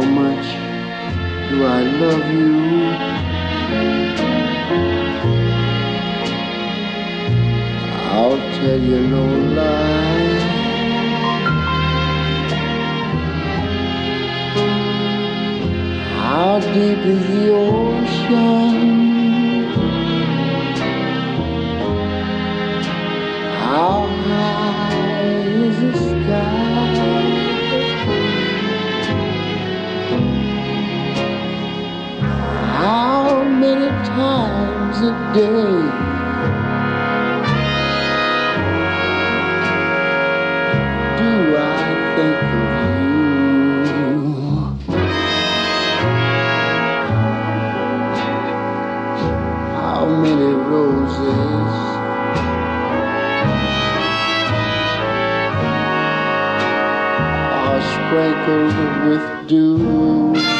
How much do I love you? I'll tell you no lie. Times a day do I think of you? How many roses are sprinkled with dew?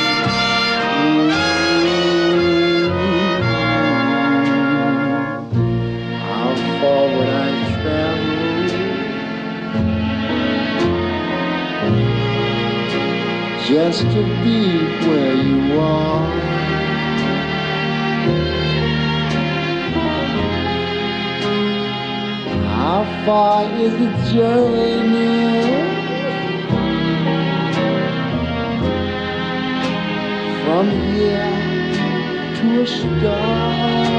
Just to be where you are? How far is the journey from here to a star?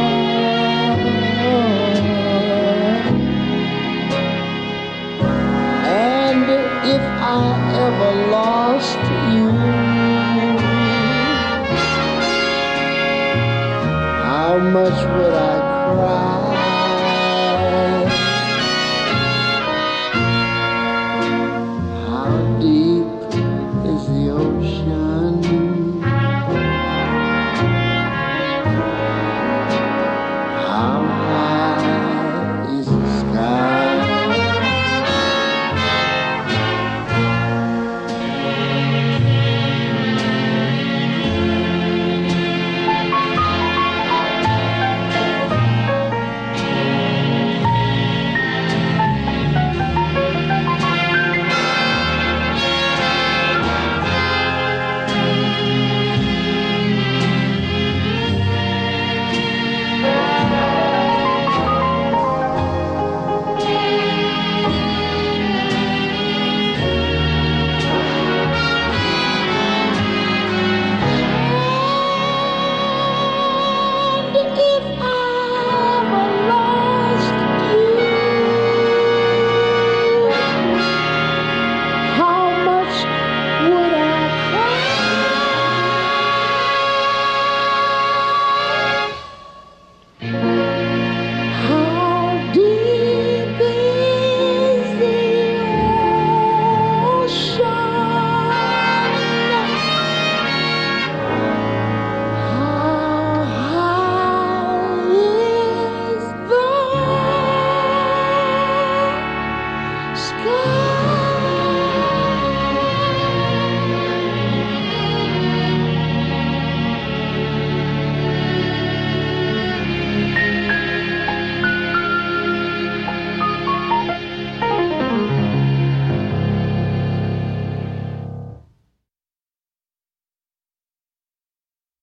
Much would I cry? sky.